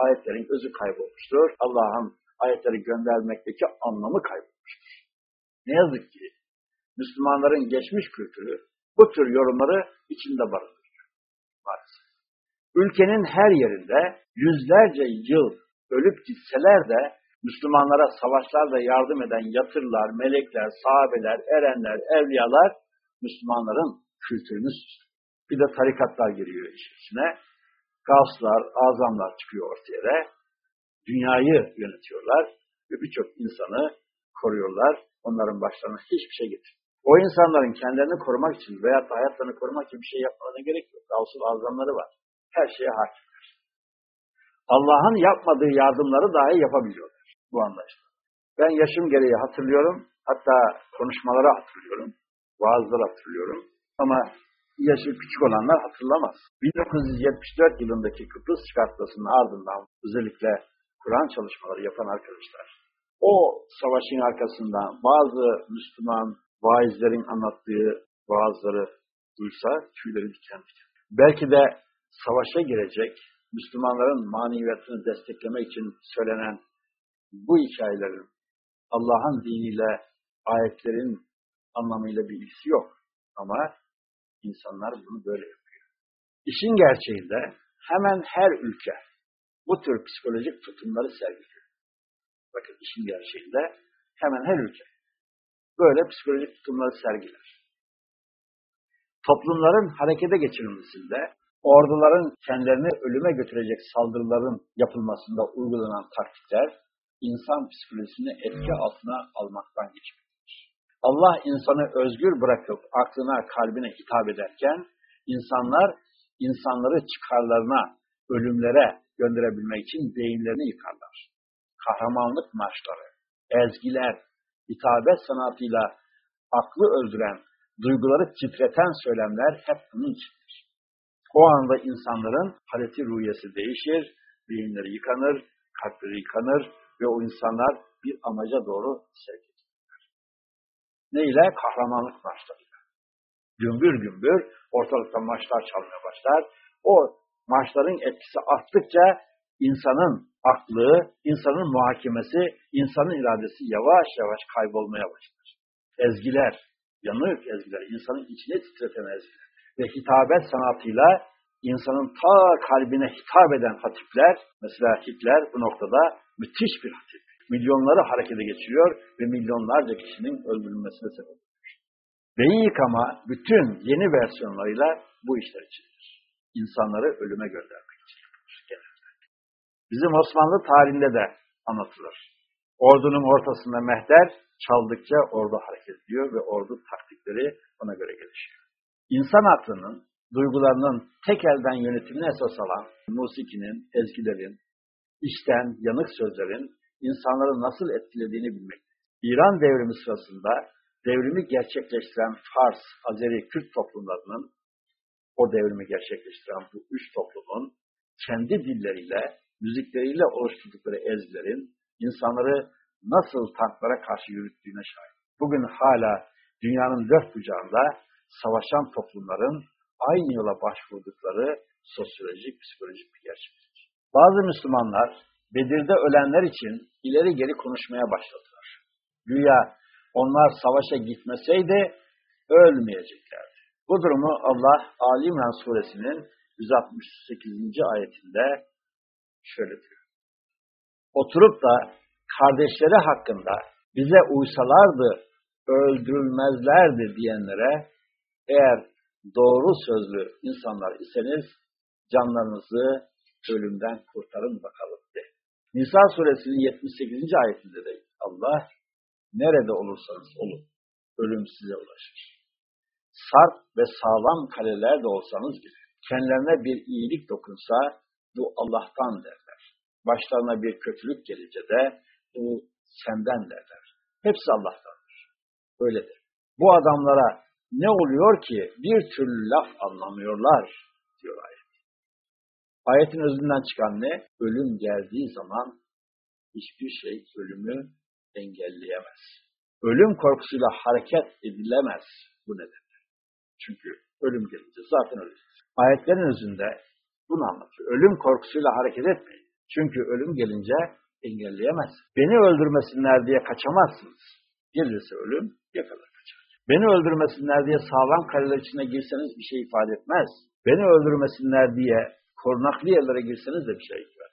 A: Ayetlerin özü kaybolmuştur. Allah'ın ayetleri göndermekteki anlamı kaybolmuştur. Ne yazık ki Müslümanların geçmiş kültürü bu tür yorumları içinde barındırıyor. Maalesef. Ülkenin her yerinde yüzlerce yıl ölüp gitseler de Müslümanlara savaşlarda yardım eden yatırlar, melekler, sahabeler, erenler, evliyalar Müslümanların kültürünü süslüyor. Bir de tarikatlar giriyor işin içine. Gavslar, azamlar çıkıyor ortaya. Dünyayı yönetiyorlar ve birçok insanı koruyorlar. Onların başlarına hiçbir şey getirmiyor. O insanların kendilerini korumak için veya hayatlarını korumak için bir şey yapmalarına gerek yok. Gavsul azamları var. Her şeye hakimler. Allah'ın yapmadığı yardımları dahi yapabiliyorlar bu anlayışla. Ben yaşım gereği hatırlıyorum. Hatta konuşmaları hatırlıyorum. Vaazları hatırlıyorum. Ama yaşı küçük olanlar hatırlamaz. 1974 yılındaki Kıbrıs çıkartmasının ardından özellikle Kur'an çalışmaları yapan arkadaşlar o savaşın arkasından bazı Müslüman vaizlerin anlattığı vaazları duysa tüyleri diken diken. Belki de savaşa girecek Müslümanların maneviyatını desteklemek için söylenen bu hikayelerin Allah'ın diniyle, ayetlerin anlamıyla bir ilgisi yok. Ama insanlar bunu böyle yapıyor. İşin gerçeğinde hemen her ülke bu tür psikolojik tutumları sergiliyor. Bakın işin gerçeğinde hemen her ülke böyle psikolojik tutumları sergiler. Toplumların harekete geçirilmesinde, orduların kendilerini ölüme götürecek saldırıların yapılmasında uygulanan taktikler, insan psikolojisini etki altına almaktan geçmektedir. Allah insanı özgür bırakıp aklına, kalbine hitap ederken, insanlar, insanları çıkarlarına, ölümlere gönderebilmek için beyinlerini yıkarlar. Kahramanlık marşları, ezgiler, hitabet sanatıyla aklı öldüren, duyguları titreten söylemler hep bunun içindir. O anda insanların haleti ruhiyesi değişir, beyinleri yıkanır, kalpleri yıkanır ve o insanlar bir amaca doğru sevk. Ne ile? Kahramanlık maçlarıyla. Gümbür gümbür ortalıkta maçlar çalmaya başlar. O maçların etkisi arttıkça insanın aklı, insanın muhakemesi, insanın iradesi yavaş yavaş kaybolmaya başlar. Ezgiler, yanık ezgiler, insanın içine titreten ezgiler ve hitabet sanatıyla insanın ta kalbine hitap eden hatipler, mesela Hitler bu noktada müthiş bir hatip. Milyonları harekete geçiriyor ve milyonlarca kişinin öldürülmesine sebep oluyor. Beyin yıkama bütün yeni versiyonlarıyla bu işler içindir. İnsanları ölüme göndermek için yapılır genelde. Bizim Osmanlı tarihinde de anlatılır. Ordunun ortasında mehter çaldıkça ordu hareket ediyor ve ordu taktikleri ona göre gelişiyor. İnsan aklının, duygularının tek elden yönetimine esas alan musikinin, ezgilerin, işten, yanık sözlerin insanları nasıl etkilediğini bilmek. İran devrimi sırasında devrimi gerçekleştiren Fars, Azeri, Kürt toplumlarının o devrimi gerçekleştiren bu üç toplumun kendi dilleriyle, müzikleriyle oluşturdukları ezgilerin insanları nasıl tanklara karşı yürüttüğüne şahit. Bugün hala dünyanın dört bucağında savaşan toplumların aynı yola başvurdukları sosyolojik, psikolojik bir gerçeklik. Bazı Müslümanlar Bedir'de ölenler için ileri geri konuşmaya başladılar. Güya onlar savaşa gitmeseydi ölmeyeceklerdi. Bu durumu Allah Ali İmran suresinin 168. ayetinde şöyle diyor. Oturup da kardeşleri hakkında bize uysalardı öldürülmezlerdi diyenlere eğer doğru sözlü insanlar iseniz canlarınızı ölümden kurtarın bakalım. Nisa suresinin 78. ayetinde de Allah nerede olursanız olun ölüm size ulaşır. Sarp ve sağlam kaleler de olsanız bile kendilerine bir iyilik dokunsa bu Allah'tan derler. Başlarına bir kötülük gelince de bu senden derler. Hepsi Allah'tandır. Öyledir. Bu adamlara ne oluyor ki bir türlü laf anlamıyorlar diyor ayet. Ayetin özünden çıkan ne? Ölüm geldiği zaman hiçbir şey ölümü engelleyemez. Ölüm korkusuyla hareket edilemez bu nedenle. Çünkü ölüm gelince zaten öleceğiz. Ayetlerin özünde bunu anlatıyor. Ölüm korkusuyla hareket etmeyin. Çünkü ölüm gelince engelleyemez. Beni öldürmesinler diye kaçamazsınız. Gelirse ölüm yakalar kaçar. Beni öldürmesinler diye sağlam kaleler içine girseniz bir şey ifade etmez. Beni öldürmesinler diye korunaklı yerlere girseniz de bir şey etmez.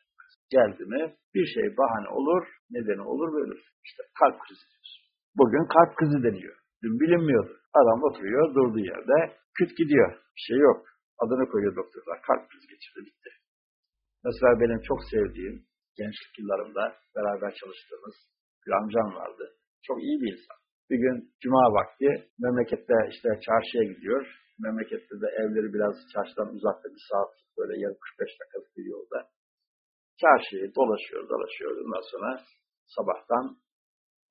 A: Geldi mi bir şey bahane olur, nedeni olur ve ölür. İşte kalp krizi diyoruz. Bugün kalp krizi deniyor. Dün bilinmiyordu. Adam oturuyor, durduğu yerde küt gidiyor. Bir şey yok. Adını koyuyor doktorlar. Kalp krizi geçirdi, bitti. Mesela benim çok sevdiğim, gençlik yıllarımda beraber çalıştığımız bir amcam vardı. Çok iyi bir insan. Bir gün cuma vakti memlekette işte çarşıya gidiyor. Memlekette de evleri biraz çarşıdan uzakta bir saat böyle yarım 45 dakikalık bir yolda. Çarşıyı dolaşıyor dolaşıyor. Ondan sonra sabahtan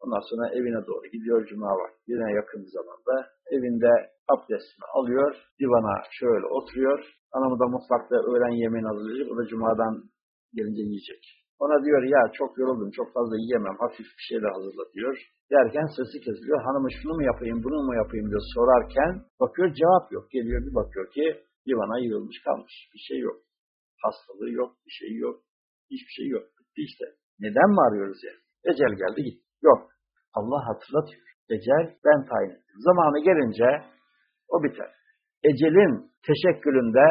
A: ondan sonra evine doğru gidiyor cuma vakti. Yine yakın zamanda evinde abdestini alıyor. Divana şöyle oturuyor. Hanımı da mutfakta öğlen yemeğini hazırlayacak. O da cumadan gelince yiyecek. Ona diyor ya çok yoruldum, çok fazla yiyemem, hafif bir şeyler hazırla diyor. Derken sesi kesiliyor. Hanımı şunu mu yapayım, bunu mu yapayım diye sorarken bakıyor cevap yok. Geliyor bir bakıyor ki divana yığılmış kalmış. Bir şey yok. Hastalığı yok, bir şey yok. Hiçbir şey yok. Bitti işte. Neden mi arıyoruz ya? Ecel geldi gitti. Yok. Allah hatırlatıyor. Ecel ben tayin ettim. Zamanı gelince o biter. Ecelin teşekkülünde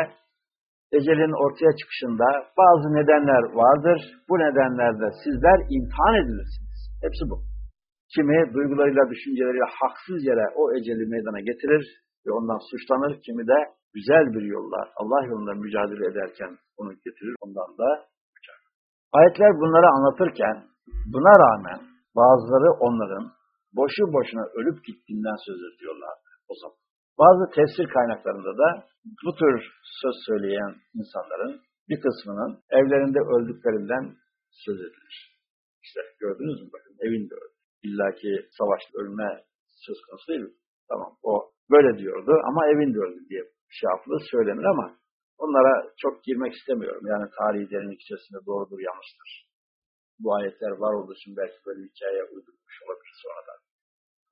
A: ecelin ortaya çıkışında bazı nedenler vardır. Bu nedenlerde sizler imtihan edilirsiniz. Hepsi bu. Kimi duygularıyla, düşünceleriyle haksız yere o eceli meydana getirir ve ondan suçlanır. Kimi de güzel bir yolla, Allah yolunda mücadele ederken onu getirir, ondan da uçar. Ayetler bunları anlatırken buna rağmen bazıları onların boşu boşuna ölüp gittiğinden söz ediyorlardı o zaman. Bazı tefsir kaynaklarında da bu tür söz söyleyen insanların bir kısmının evlerinde öldüklerinden söz edilir. İşte gördünüz mü bakın evinde öldü. İlla ki savaşta ölme söz konusu değil mi? Tamam o böyle diyordu ama evinde öldü diye yapılır söylenir ama onlara çok girmek istemiyorum. Yani tarihi derinlik içerisinde doğrudur yanlıştır. Bu ayetler var olduğu için belki böyle hikaye uydurmuş olabilir sonradan.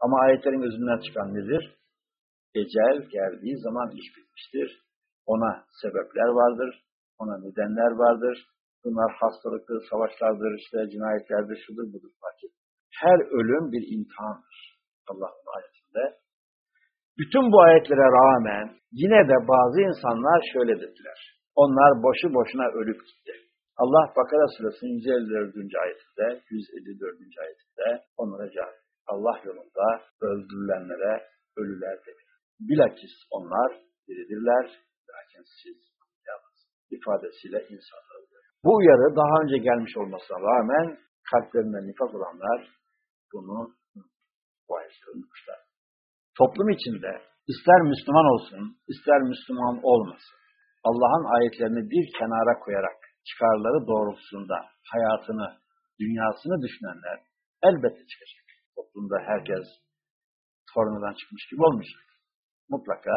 A: Ama ayetlerin özünden çıkan nedir? Ecel geldiği zaman iş bitmiştir. Ona sebepler vardır, ona nedenler vardır. Bunlar hastalıktır, savaşlardır, işte cinayetlerdir, şudur budur fark etmez. Her ölüm bir imtihandır Allah'ın ayetinde. Bütün bu ayetlere rağmen yine de bazı insanlar şöyle dediler. Onlar boşu boşuna ölüp gitti. Allah Bakara suresinin 154. ayetinde, 154. ayetinde onlara cevap Allah yolunda öldürülenlere ölüler dedi. Bilakis onlar diridirler, lakin siz yalnız ifadesiyle insanlar Bu uyarı daha önce gelmiş olmasına rağmen kalplerinde nifak olanlar bunu bu ayetleri unutmuşlar. Toplum içinde ister Müslüman olsun, ister Müslüman olmasın, Allah'ın ayetlerini bir kenara koyarak çıkarları doğrultusunda hayatını dünyasını düşünenler elbette çıkacak. Toplumda herkes tornadan çıkmış gibi olmayacak. Mutlaka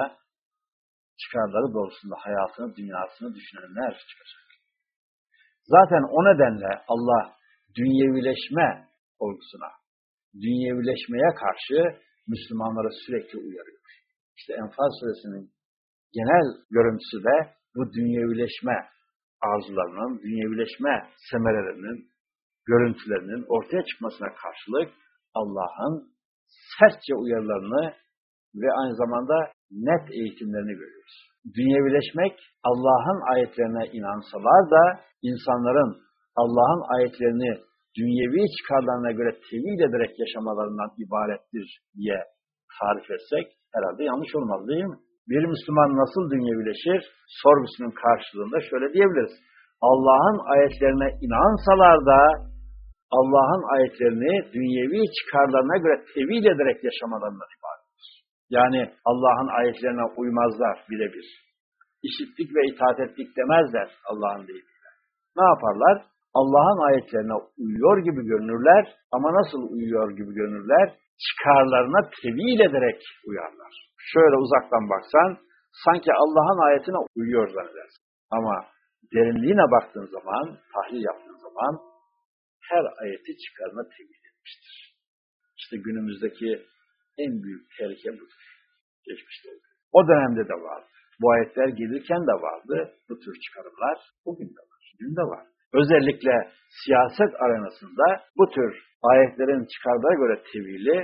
A: çıkarları doğrusunda hayatını, dünyasını düşünenler çıkacak. Zaten o nedenle Allah dünyevileşme olgusuna, dünyevileşmeye karşı Müslümanları sürekli uyarıyor. İşte Enfal suresinin genel görüntüsü de bu dünyevileşme arzularının, dünyevileşme semerelerinin, görüntülerinin ortaya çıkmasına karşılık Allah'ın sertçe uyarılarını ve aynı zamanda net eğitimlerini görüyoruz. Dünyevileşmek Allah'ın ayetlerine inansalar da insanların Allah'ın ayetlerini dünyevi çıkarlarına göre tevil ederek yaşamalarından ibarettir diye tarif etsek herhalde yanlış olmaz değil mi? Bir Müslüman nasıl dünyevileşir? Sorgusunun karşılığında şöyle diyebiliriz. Allah'ın ayetlerine inansalar da Allah'ın ayetlerini dünyevi çıkarlarına göre tevil ederek yaşamalarından ibarettir. Yani Allah'ın ayetlerine uymazlar birebir. İşittik ve itaat ettik demezler Allah'ın deyimiyle. Ne yaparlar? Allah'ın ayetlerine uyuyor gibi görünürler ama nasıl uyuyor gibi görünürler? Çıkarlarına tevil ederek uyarlar. Şöyle uzaktan baksan sanki Allah'ın ayetine uyuyor zannedersin. Ama derinliğine baktığın zaman, tahlil yaptığın zaman her ayeti çıkarına tevil etmiştir. İşte günümüzdeki en büyük tehlike budur. Geçmişte oldu. O dönemde de vardı. Bu ayetler gelirken de vardı. Bu tür çıkarımlar bugün de var. Dün de var. Özellikle siyaset arenasında bu tür ayetlerin çıkardığı göre tevili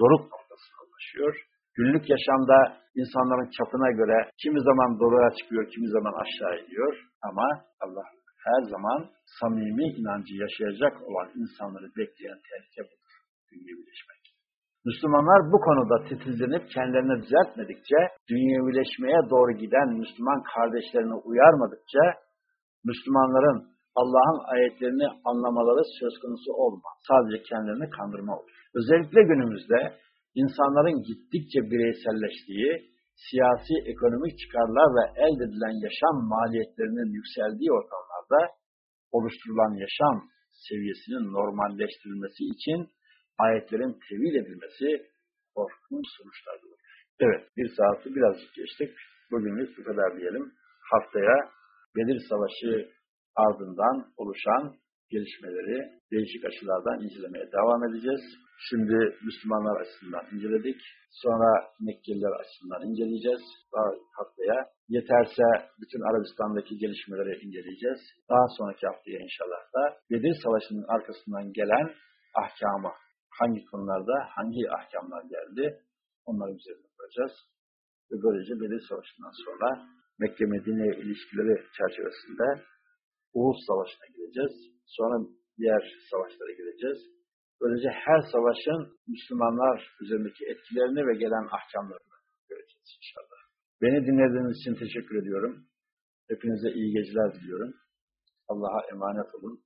A: doruk noktasına ulaşıyor. Günlük yaşamda insanların çapına göre kimi zaman doruğa çıkıyor, kimi zaman aşağı iniyor. Ama Allah her zaman samimi inancı yaşayacak olan insanları bekleyen tehlike budur. Dünyevileşmek. Müslümanlar bu konuda titizlenip kendilerini düzeltmedikçe, dünyevileşmeye doğru giden Müslüman kardeşlerini uyarmadıkça, Müslümanların Allah'ın ayetlerini anlamaları söz konusu olmaz. Sadece kendilerini kandırma olur. Özellikle günümüzde insanların gittikçe bireyselleştiği, siyasi, ekonomik çıkarlar ve elde edilen yaşam maliyetlerinin yükseldiği ortamlarda oluşturulan yaşam seviyesinin normalleştirilmesi için ayetlerin tevil edilmesi korkunç sonuçlar doğurur. Evet, bir saati birazcık geçtik. Bugünlük bu kadar diyelim. Haftaya Bedir Savaşı ardından oluşan gelişmeleri değişik açılardan incelemeye devam edeceğiz. Şimdi Müslümanlar açısından inceledik. Sonra Mekkeliler açısından inceleyeceğiz. Daha haftaya yeterse bütün Arabistan'daki gelişmeleri inceleyeceğiz. Daha sonraki haftaya inşallah da Bedir Savaşı'nın arkasından gelen ahkamı, hangi konularda hangi ahkamlar geldi onları üzerine koyacağız. Ve böylece Bedir Savaşı'ndan sonra Mekke-Medine ilişkileri çerçevesinde Uğuz Savaşı'na gireceğiz. Sonra diğer savaşlara gireceğiz. Böylece her savaşın Müslümanlar üzerindeki etkilerini ve gelen ahkamlarını göreceğiz inşallah. Beni dinlediğiniz için teşekkür ediyorum. Hepinize iyi geceler diliyorum. Allah'a emanet olun.